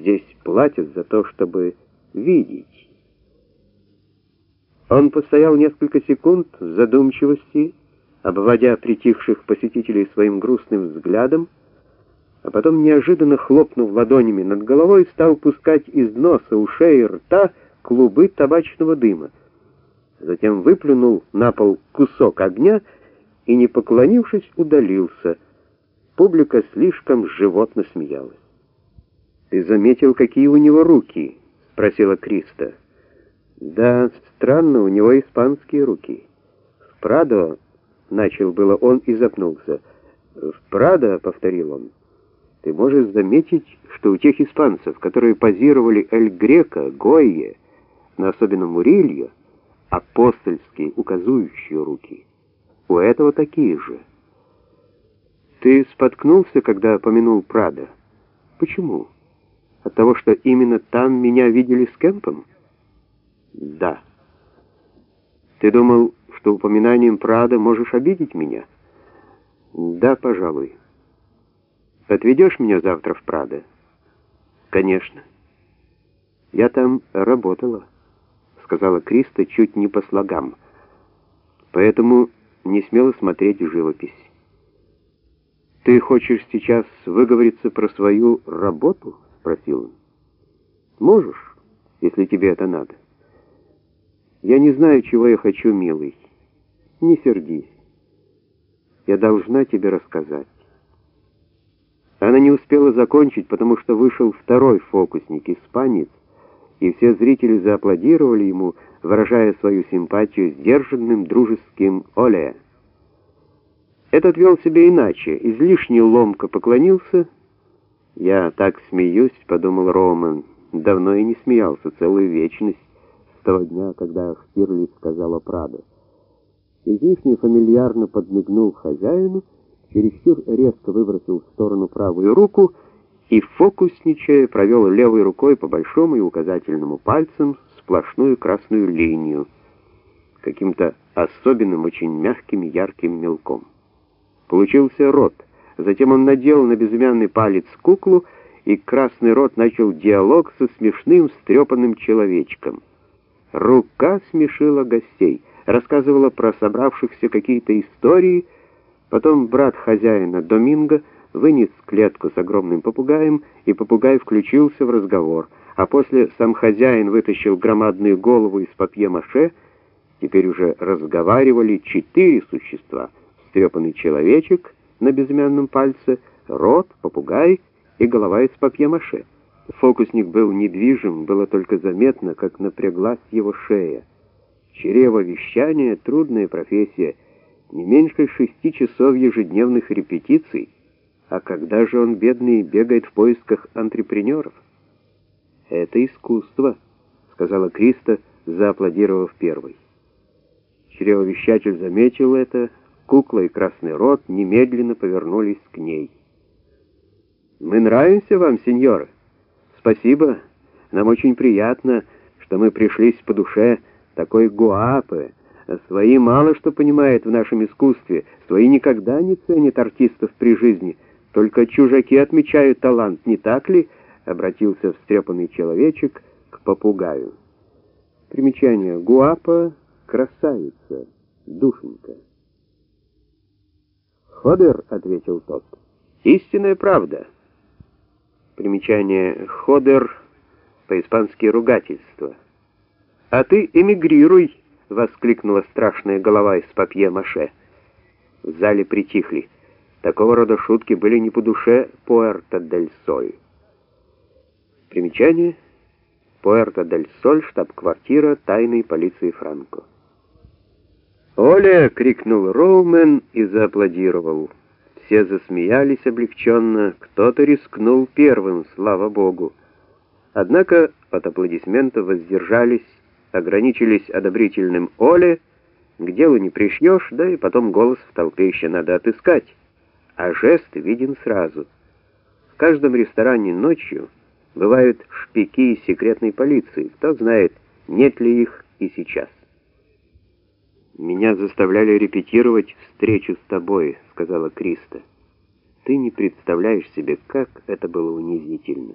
Здесь платят за то, чтобы видеть. Он постоял несколько секунд в задумчивости, обводя притихших посетителей своим грустным взглядом, а потом, неожиданно хлопнув ладонями над головой, стал пускать из носа, ушей и рта клубы табачного дыма. Затем выплюнул на пол кусок огня и, не поклонившись, удалился. Публика слишком животно смеялась. «Ты заметил, какие у него руки?» — спросила Криста. «Да, странно, у него испанские руки. В Прадо...» — начал было он и запнулся. «В Прадо», — повторил он, — «ты можешь заметить, что у тех испанцев, которые позировали Эль Грека, Гойе, но особенно Мурильо, апостольские указующие руки, у этого такие же». «Ты споткнулся, когда помянул Прадо? Почему?» От того, что именно там меня видели с Кемпом? Да. Ты думал, что упоминанием Прада можешь обидеть меня? Да, пожалуй. Отведешь меня завтра в Прадо? Конечно. Я там работала, сказала Криста чуть не по слогам. Поэтому не смела смотреть живопись. Ты хочешь сейчас выговориться про свою работу? — спросил он. «Можешь, если тебе это надо?» «Я не знаю, чего я хочу, милый. Не сердись. Я должна тебе рассказать». Она не успела закончить, потому что вышел второй фокусник, испанец, и все зрители зааплодировали ему, выражая свою симпатию сдержанным дружеским «Оле». Этот вел себя иначе, излишне ломко поклонился — «Я так смеюсь», — подумал Роман. Давно и не смеялся, целую вечность, с того дня, когда Штирлиц сказала Прадо. Излишне фамильярно подмигнул хозяину, чересчур резко выбросил в сторону правую руку и, фокусничая, провел левой рукой по большому и указательному пальцам сплошную красную линию, каким-то особенным, очень мягким ярким мелком. Получился рот — Затем он надел на безымянный палец куклу, и красный рот начал диалог со смешным, встрепанным человечком. Рука смешила гостей, рассказывала про собравшихся какие-то истории, потом брат хозяина, Доминго, вынес клетку с огромным попугаем, и попугай включился в разговор, а после сам хозяин вытащил громадную голову из папье-маше, теперь уже разговаривали четыре существа, встрепанный человечек — на безымянном пальце, рот, попугай и голова из папье-маше. Фокусник был недвижим, было только заметно, как напряглась его шея. Чрево вещания — трудная профессия, не меньше шести часов ежедневных репетиций, а когда же он, бедный, бегает в поисках антрепренеров? «Это искусство», — сказала Криста, зааплодировав первой. Чревовещатель заметил это, Кукла и Красный Рот немедленно повернулись к ней. «Мы нравимся вам, сеньоры? Спасибо. Нам очень приятно, что мы пришлись по душе такой гуапы. Свои мало что понимает в нашем искусстве, свои никогда не ценят артистов при жизни. Только чужаки отмечают талант, не так ли?» — обратился встрепанный человечек к попугаю. Примечание. Гуапа — красавица, душенька. «Ходер», — ответил тот. «Истинная правда». Примечание «ходер» по-испански ругательство. «А ты эмигрируй!» — воскликнула страшная голова из папье-маше. В зале притихли. Такого рода шутки были не по душе Пуэрто-дель-Соль. Примечание Пуэрто-дель-Соль, штаб-квартира тайной полиции Франко. «Оля!» — крикнул Роумен и зааплодировал. Все засмеялись облегченно, кто-то рискнул первым, слава богу. Однако от аплодисментов воздержались, ограничились одобрительным «Оле», к делу не пришьешь, да и потом голос в толпе еще надо отыскать, а жест виден сразу. В каждом ресторане ночью бывают шпики секретной полиции, кто знает, нет ли их и сейчас. «Меня заставляли репетировать встречу с тобой», — сказала Криста. «Ты не представляешь себе, как это было унизительно».